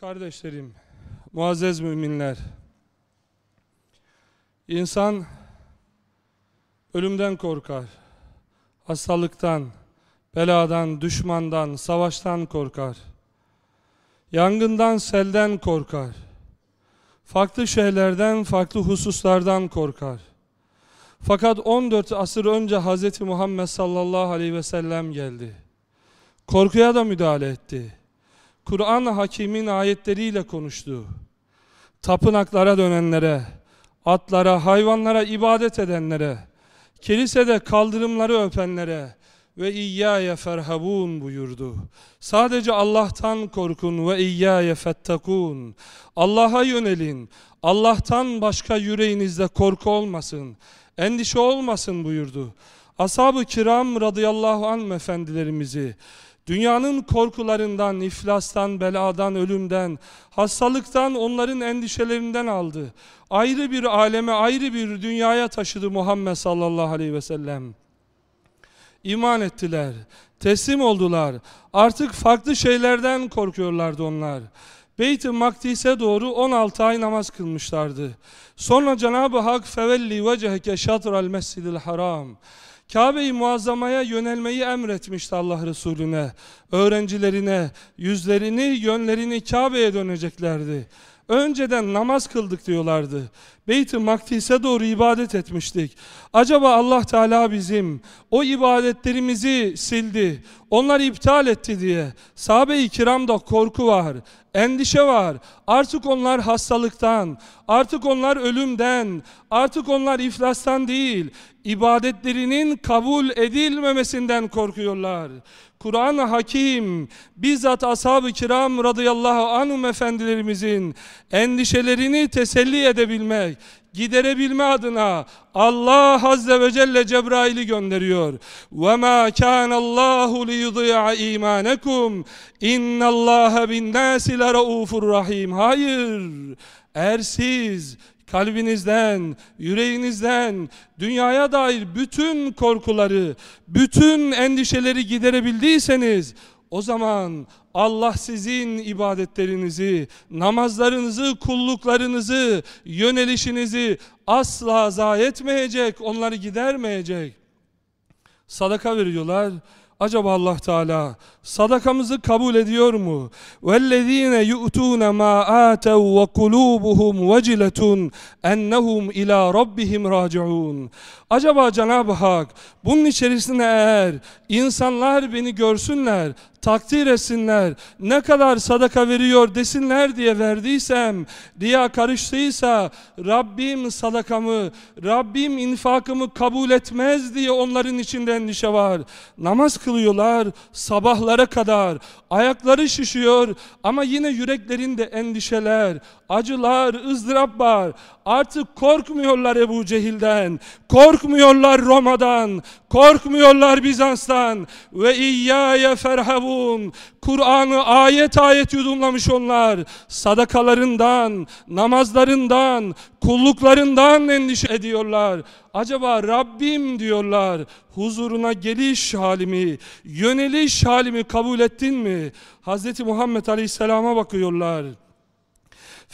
Kardeşlerim, muazzez müminler, insan ölümden korkar, hastalıktan, beladan, düşmandan, savaştan korkar, yangından, selden korkar, farklı şeylerden, farklı hususlardan korkar. Fakat 14 asır önce Hz. Muhammed sallallahu aleyhi ve sellem geldi. Korkuya da müdahale etti. Kur'an-ı Hakim'in ayetleriyle konuştu. Tapınaklara dönenlere, atlara, hayvanlara ibadet edenlere, kilisede kaldırımları öpenlere ve iyyâye ferhabûn buyurdu. Sadece Allah'tan korkun ve iyyâye fettekûn. Allah'a yönelin. Allah'tan başka yüreğinizde korku olmasın, endişe olmasın buyurdu. Ashab-ı kiram radıyallahu anh efendilerimizi Dünyanın korkularından, iflastan, beladan, ölümden, hastalıktan, onların endişelerinden aldı. Ayrı bir aleme, ayrı bir dünyaya taşıdı Muhammed sallallahu aleyhi ve sellem. İman ettiler, teslim oldular. Artık farklı şeylerden korkuyorlardı onlar. Beyt-i Makdis'e doğru 16 ay namaz kılmışlardı. Sonra Cenab-ı Hak fevelli vecehke şatral mescidil haram. Kabe-i Muazzama'ya yönelmeyi emretmişti Allah Resulüne. Öğrencilerine yüzlerini, yönlerini Kabe'ye döneceklerdi. Önceden namaz kıldık diyorlardı. Beyt-i Makdis'e doğru ibadet etmiştik. Acaba Allah Teala bizim o ibadetlerimizi sildi, onlar iptal etti diye. Sahabe-i kiramda korku var, endişe var. Artık onlar hastalıktan, artık onlar ölümden, artık onlar iflastan değil, ibadetlerinin kabul edilmemesinden korkuyorlar. Kur'an hakim bizzat ashab-ı kiram radıyallahu anhum efendilerimizin endişelerini teselli edebilmek, giderebilme adına Allah azze ve celle Cebrail'i gönderiyor. Ve ma kana Allahu li yudi'a imanekum. İnallaha bin nasi la raufur rahim. Hayır. Eğer siz kalbinizden, yüreğinizden dünyaya dair bütün korkuları, bütün endişeleri giderebildiyseniz o zaman Allah sizin ibadetlerinizi, namazlarınızı, kulluklarınızı, yönelişinizi asla zayi etmeyecek, onları gidermeyecek. Sadaka veriyorlar. Acaba Allah Teala sadakamızı kabul ediyor mu? Vellezine yu'tuna ma atu ve kulubuhum veciletun ennehum ila rabbihim raciun. Acaba Cenab-ı Hak bunun içerisine eğer insanlar beni görsünler, takdir etsinler, ne kadar sadaka veriyor desinler diye verdiysem, riya karıştıysa Rabbim sadakamı, Rabbim infakımı kabul etmez diye onların içinde endişe var. Namaz kılıyorlar sabahlara kadar, ayakları şişiyor ama yine yüreklerinde endişeler, acılar, ızdırap var. Artık korkmuyorlar Ebu Cehil'den, korkmuyorlar Roma'dan, korkmuyorlar Bizans'tan ve iyyâye ferhavun. Kur'an'ı ayet ayet yudumlamış onlar. Sadakalarından, namazlarından, kulluklarından endişe ediyorlar. Acaba Rabbim diyorlar huzuruna geliş halimi, yöneliş halimi kabul ettin mi? Hz. Muhammed Aleyhisselam'a bakıyorlar.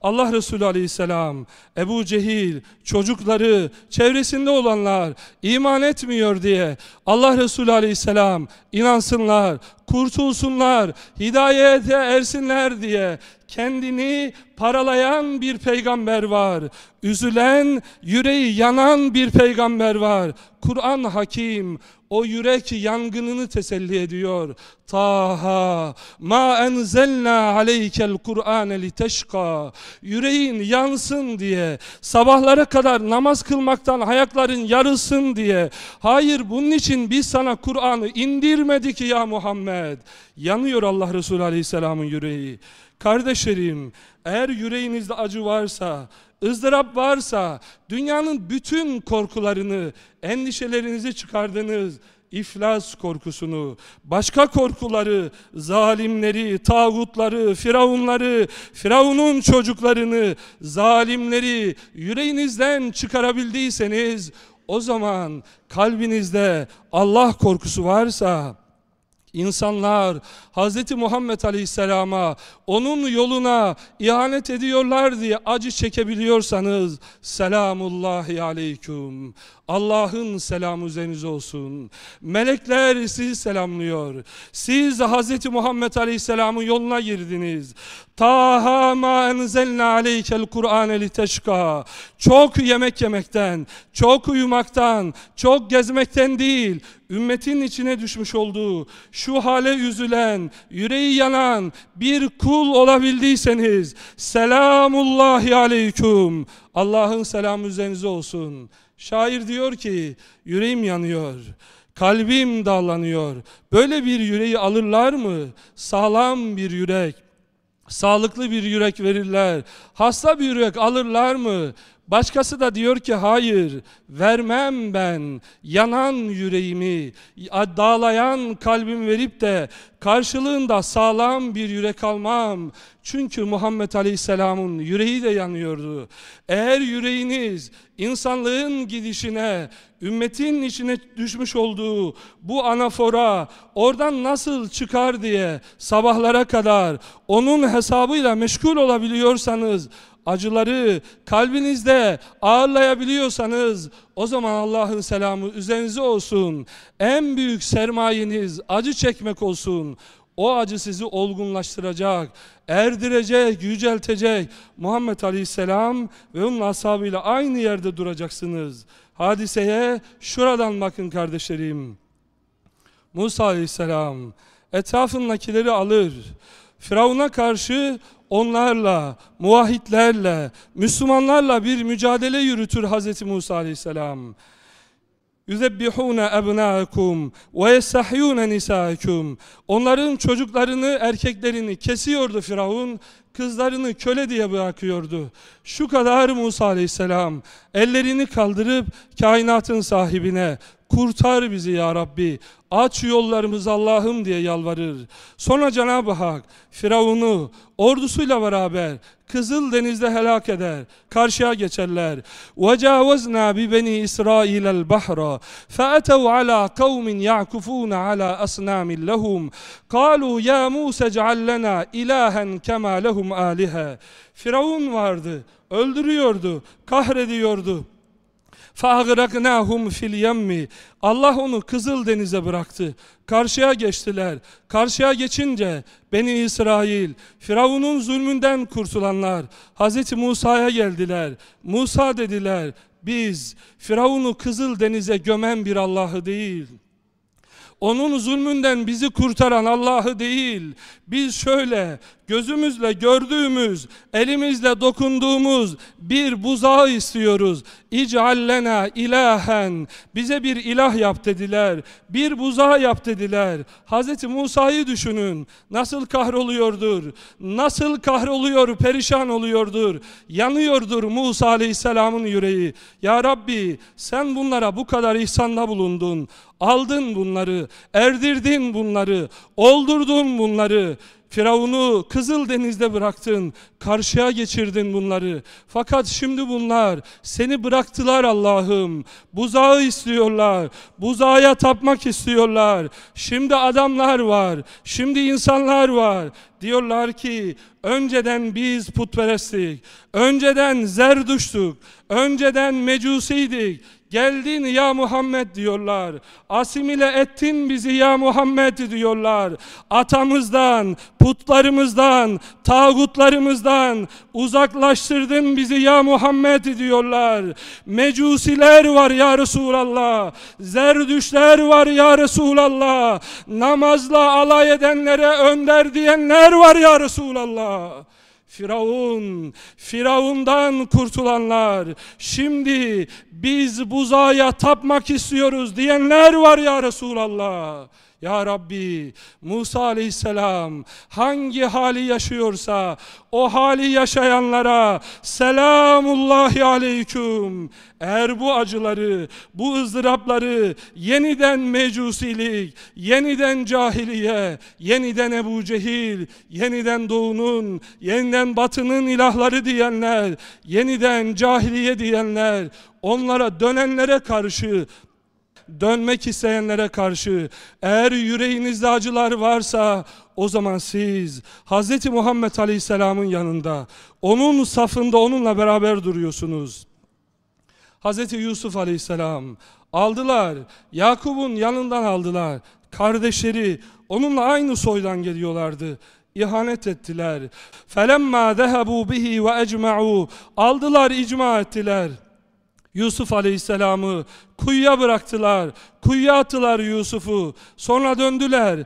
Allah Resulü Aleyhisselam, Ebu Cehil, çocukları, çevresinde olanlar iman etmiyor diye Allah Resulü Aleyhisselam inansınlar, kurtulsunlar, hidayete ersinler diye kendini paralayan bir peygamber var. Üzülen, yüreği yanan bir peygamber var. Kur'an hakim, o yürek yangınını teselli ediyor. Taha ma enzelna aleykel Kur'ane liteşka. Yüreğin yansın diye, sabahlara kadar namaz kılmaktan ayakların yarılsın diye. Hayır bunun için biz sana Kur'an'ı indirmedik ya Muhammed. Yanıyor Allah Resulü Aleyhisselam'ın yüreği. Kardeşlerim, eğer yüreğinizde acı varsa, ızdırap varsa, dünyanın bütün korkularını, endişelerinizi çıkardınız, iflas korkusunu, başka korkuları, zalimleri, tağutları, firavunları, firavunun çocuklarını, zalimleri yüreğinizden çıkarabildiyseniz, O zaman kalbinizde Allah korkusu varsa İnsanlar Hz. Muhammed Aleyhisselam'a onun yoluna ihanet ediyorlar diye acı çekebiliyorsanız selamullahi aleyküm. Allah'ın selamı üzerinize olsun. Melekler sizi selamlıyor. Siz Hz. Muhammed Aleyhisselam'ın yoluna girdiniz. Taha ma enzelna aleykel Kur'ane liteşka. Çok yemek yemekten, çok uyumaktan, çok gezmekten değil, ümmetin içine düşmüş olduğu, şu hale üzülen, yüreği yanan bir kul olabildiyseniz, selamullahi aleyküm. Allah'ın selamı üzerinize olsun. Şair diyor ki, yüreğim yanıyor. Kalbim dallanıyor. Böyle bir yüreği alırlar mı? Sağlam bir yürek, sağlıklı bir yürek verirler. Hasta bir yürek alırlar mı? Başkası da diyor ki hayır vermem ben yanan yüreğimi dağlayan kalbim verip de karşılığında sağlam bir yürek almam. Çünkü Muhammed Aleyhisselam'ın yüreği de yanıyordu. Eğer yüreğiniz insanlığın gidişine, ümmetin içine düşmüş olduğu bu anafora oradan nasıl çıkar diye sabahlara kadar onun hesabıyla meşgul olabiliyorsanız acıları kalbinizde ağırlayabiliyorsanız o zaman Allah'ın selamı üzerinize olsun. En büyük sermayeniz acı çekmek olsun. O acı sizi olgunlaştıracak, erdirecek, yüceltecek. Muhammed Aleyhisselam ve onun ashabıyla aynı yerde duracaksınız. Hadiseye şuradan bakın kardeşlerim. Musa Aleyhisselam etrafındakileri alır. Firavun'a karşı onlarla, muvahhidlerle, Müslümanlarla bir mücadele yürütür Hz. Musa Aleyhisselam. يُذَبِّحُونَ أَبْنَاءَكُمْ وَيَسْتَحْيُونَ نِسَاءَكُمْ Onların çocuklarını, erkeklerini kesiyordu Firavun, kızlarını köle diye bırakıyordu. Şu kadar Musa Aleyhisselam ellerini kaldırıp kainatın sahibine kurtar bizi ya Rabbi aç yollarımız Allah'ım diye yalvarır. Sonra Cenab-ı Hak Firavun'u ordusuyla beraber Kızıl Deniz'de helak eder. Karşıya geçerler. وَجَاوَزْنَا بِبَنِي إِسْرَائِيلَ الْبَحْرَ فَأَتَوْا عَلَى قَوْمٍ يَعْكُفُونَ عَلَى أَصْنَامٍ لَهُمْ قَالُوا يَا مُوسَ اجْعَلْ لَنَا إِلَٰهًا كَمَا لَهُمْ آلِهَةً Firavun vardı. Öldürüyordu. Kahrediyordu. فَاَغْرَقْنَاهُمْ فِي الْيَمِّ Allah onu Kızıl Deniz'e bıraktı. Karşıya geçtiler. Karşıya geçince Beni İsrail, Firavun'un zulmünden kurtulanlar Hz. Musa'ya geldiler. Musa dediler, biz Firavun'u Kızıl Deniz'e gömen bir Allah'ı değil, onun zulmünden bizi kurtaran Allah'ı değil, biz şöyle gözümüzle gördüğümüz, elimizle dokunduğumuz bir buzağı istiyoruz. İc'allena ilahen, bize bir ilah yap dediler, bir buzağı yap dediler. Hz. Musa'yı düşünün, nasıl kahroluyordur, nasıl kahroluyor, perişan oluyordur, yanıyordur Musa Aleyhisselam'ın yüreği. Ya Rabbi sen bunlara bu kadar ihsanda bulundun, aldın bunları, erdirdin bunları, oldurdun bunları. Firavun'u Kızıl Deniz'de bıraktın, karşıya geçirdin bunları. Fakat şimdi bunlar seni bıraktılar Allah'ım. Buzağı istiyorlar, buzağa tapmak istiyorlar. Şimdi adamlar var, şimdi insanlar var. Diyorlar ki önceden biz putperestlik, önceden zerduştuk, önceden mecusiydik. Geldin ya Muhammed diyorlar. Asimile ettin bizi ya Muhammed diyorlar. Atamızdan, putlarımızdan, tağutlarımızdan uzaklaştırdın bizi ya Muhammed diyorlar. Mecusiler var ya Resulallah. Zerdüşler var ya Resulallah. Namazla alay edenlere önder diyenler var ya Resulallah. Firavun, Firavundan kurtulanlar, şimdi biz buzağa tapmak istiyoruz diyenler var ya Resulallah. Ya Rabbi Musa aleyhisselam hangi hali yaşıyorsa o hali yaşayanlara selamullahi aleyküm. Eğer bu acıları, bu ızdırapları yeniden mecusilik, yeniden cahiliye, yeniden Ebu Cehil, yeniden doğunun, yeniden batının ilahları diyenler, yeniden cahiliye diyenler, onlara dönenlere karşı dönmek isteyenlere karşı eğer yüreğinizde acılar varsa o zaman siz Hz. Muhammed Aleyhisselam'ın yanında onun safında onunla beraber duruyorsunuz. Hz. Yusuf Aleyhisselam aldılar Yakup'un yanından aldılar kardeşleri onunla aynı soydan geliyorlardı ihanet ettiler. Felemma zehebu bihi ve ecma'u aldılar icma ettiler. Yusuf Aleyhisselam'ı kuyuya bıraktılar. Kuyuya attılar Yusuf'u. Sonra döndüler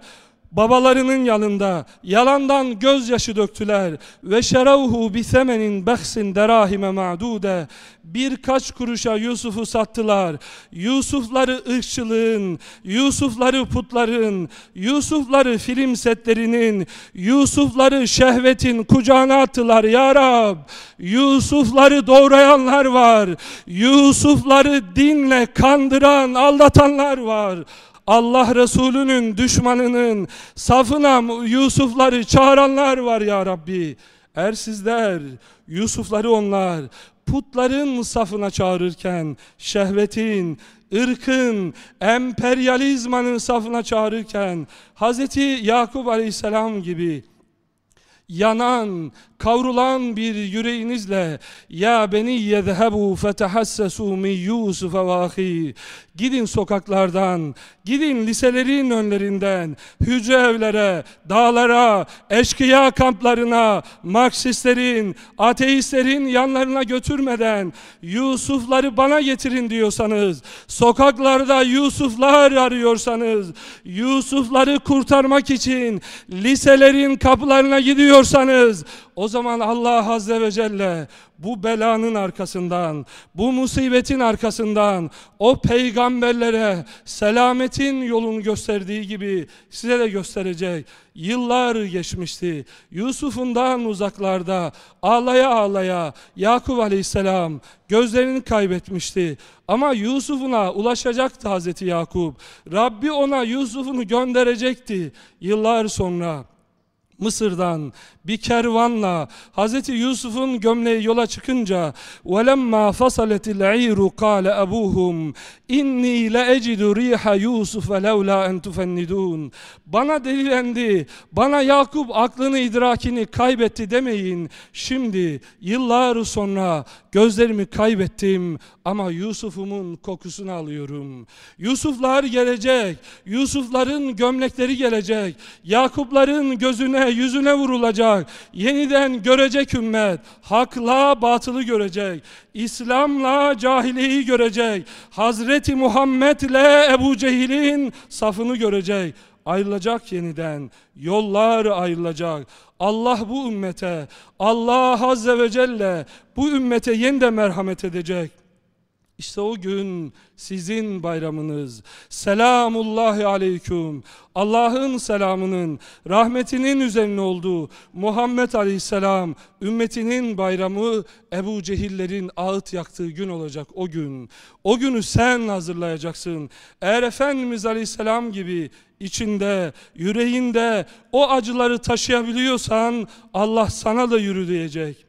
babalarının yanında yalandan gözyaşı döktüler. Ve şeravhu bi semenin behsin derahime ma'dude. Birkaç kuruşa Yusuf'u sattılar. Yusufları ırkçılığın Yusufları putların Yusufları film setlerinin Yusufları şehvetin kucağına attılar ya Rab. Yusufları doğrayanlar var. Yusufları dinle kandıran aldatanlar var Allah Resulü'nün düşmanının safına Yusufları çağıranlar var ya Rabbi. Eğer sizler Yusufları onlar putların safına çağırırken şehvetin, ırkın, emperyalizmanın safına çağırırken Hz. Yakup Aleyhisselam gibi yanan, kavrulan bir yüreğinizle ya beni yezhebu fetahassasu min Yusuf ve gidin sokaklardan gidin liselerin önlerinden hücre evlere dağlara eşkıya kamplarına Marksistlerin ateistlerin yanlarına götürmeden Yusufları bana getirin diyorsanız sokaklarda Yusuflar arıyorsanız Yusufları kurtarmak için liselerin kapılarına gidiyorsanız o zaman Allah Azze ve Celle bu belanın arkasından, bu musibetin arkasından o peygamberlere selametin yolunu gösterdiği gibi size de gösterecek. Yıllar geçmişti. Yusuf'undan uzaklarda ağlaya ağlaya Yakup Aleyhisselam gözlerini kaybetmişti. Ama Yusuf'una ulaşacaktı Hazreti Yakup. Rabbi ona Yusuf'unu gönderecekti yıllar sonra. Mısır'dan bir kervanla Hz. Yusuf'un gömleği yola çıkınca وَلَمَّا فَصَلَتِ الْعِيرُ قَالَ أَبُوهُمْ اِنِّي لَاَجِدُ رِيحَ يُوسُفَ لَوْلَا اَنْ تُفَنِّدُونَ Bana delilendi, bana Yakup aklını idrakini kaybetti demeyin. Şimdi yıllar sonra gözlerimi kaybettim ama Yusuf'umun kokusunu alıyorum. Yusuflar gelecek, Yusufların gömlekleri gelecek, Yakupların gözüne yüzüne vurulacak. Yeniden görecek ümmet. Hakla batılı görecek. İslam'la cahiliyi görecek. Hazreti Muhammed ile Ebu Cehil'in safını görecek. Ayrılacak yeniden. Yollar ayrılacak. Allah bu ümmete, Allah Azze ve Celle bu ümmete yeniden merhamet edecek. İşte o gün sizin bayramınız. Selamullahi aleyküm. Allah'ın selamının, rahmetinin üzerine olduğu Muhammed Aleyhisselam ümmetinin bayramı Ebu Cehillerin ağıt yaktığı gün olacak o gün. O günü sen hazırlayacaksın. Eğer Efendimiz Aleyhisselam gibi içinde, yüreğinde o acıları taşıyabiliyorsan Allah sana da yürü diyecek.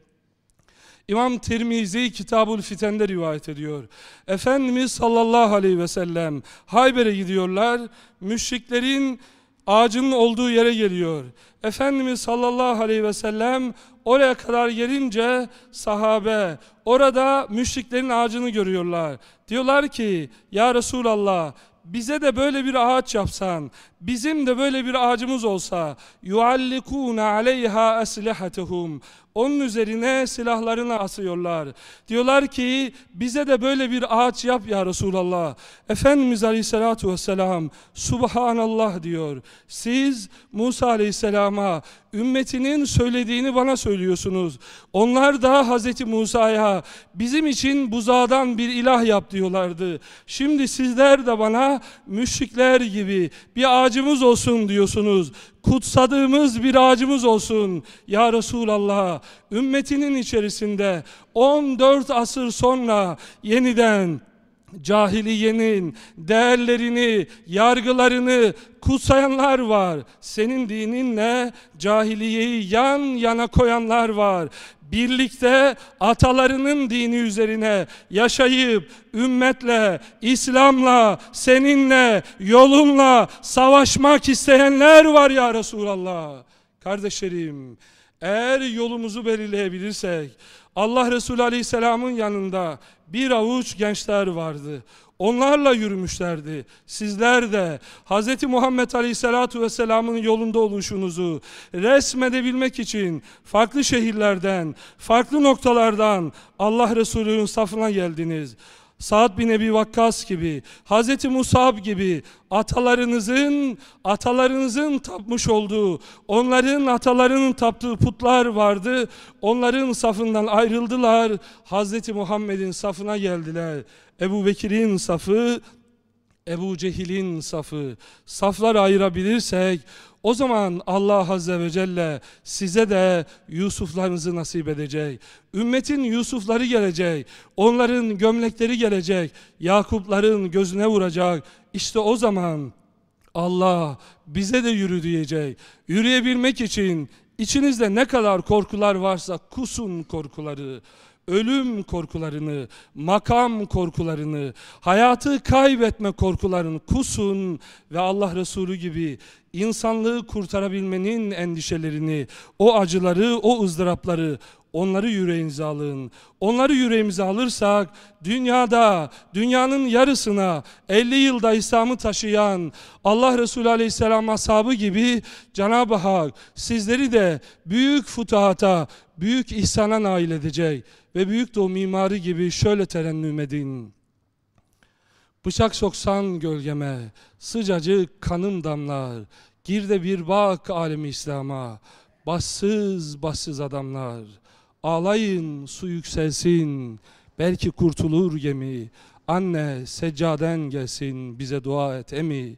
İmam Tirmizi Kitabul Fiten'de rivayet ediyor. Efendimiz sallallahu aleyhi ve sellem Hayber'e gidiyorlar. Müşriklerin ağacının olduğu yere geliyor. Efendimiz sallallahu aleyhi ve sellem oraya kadar gelince sahabe orada müşriklerin ağacını görüyorlar. Diyorlar ki ya Resulallah bize de böyle bir ağaç yapsan, bizim de böyle bir ağacımız olsa yuallikuna aleyha eslihatehum Onun üzerine silahlarını asıyorlar. Diyorlar ki bize de böyle bir ağaç yap ya Resulallah. Efendimiz Aleyhisselatü Vesselam Subhanallah diyor. Siz Musa Aleyhisselam'a ümmetinin söylediğini bana söylüyorsunuz. Onlar da Hazreti Musa'ya bizim için buzağdan bir ilah yap diyorlardı. Şimdi sizler de bana müşrikler gibi bir ağacımız olsun diyorsunuz. Kutsadığımız bir ağacımız olsun. Ya Resulallah ümmetinin içerisinde 14 asır sonra yeniden cahiliyenin değerlerini, yargılarını kutsayanlar var. Senin dininle cahiliyeyi yan yana koyanlar var. Birlikte atalarının dini üzerine yaşayıp ümmetle, İslam'la, seninle, yolunla savaşmak isteyenler var ya Resulallah. Kardeşlerim, eğer yolumuzu belirleyebilirsek, Allah Resulü Aleyhisselam'ın yanında bir avuç gençler vardı. Onlarla yürümüşlerdi. Sizler de Hz. Muhammed Aleyhisselatü Vesselam'ın yolunda oluşunuzu resmedebilmek için farklı şehirlerden, farklı noktalardan Allah Resulü'nün safına geldiniz. Sa'd bin Ebi Vakkas gibi, Hz. Musab gibi atalarınızın atalarınızın tapmış olduğu, onların atalarının taptığı putlar vardı. Onların safından ayrıldılar. Hz. Muhammed'in safına geldiler. Ebu Bekir'in safı, Ebu Cehil'in safı. Saflar ayırabilirsek o zaman Allah Azze ve Celle size de Yusuflarınızı nasip edecek. Ümmetin Yusufları gelecek. Onların gömlekleri gelecek. Yakupların gözüne vuracak. İşte o zaman Allah bize de yürü diyecek. Yürüyebilmek için içinizde ne kadar korkular varsa kusun korkuları ölüm korkularını, makam korkularını, hayatı kaybetme korkularını kusun ve Allah Resulü gibi insanlığı kurtarabilmenin endişelerini, o acıları, o ızdırapları onları yüreğinize alın. Onları yüreğimize alırsak dünyada, dünyanın yarısına 50 yılda İslam'ı taşıyan Allah Resulü Aleyhisselam ashabı gibi Cenab-ı Hak sizleri de büyük futahata, büyük ihsana nail edecek ve büyük de o mimari gibi şöyle terennüm edin. Bıçak soksan gölgeme, sıcacık kanım damlar, gir de bir bak alemi İslam'a, bassız bassız adamlar, ağlayın su yükselsin, belki kurtulur gemi, anne seccaden gelsin bize dua et emi,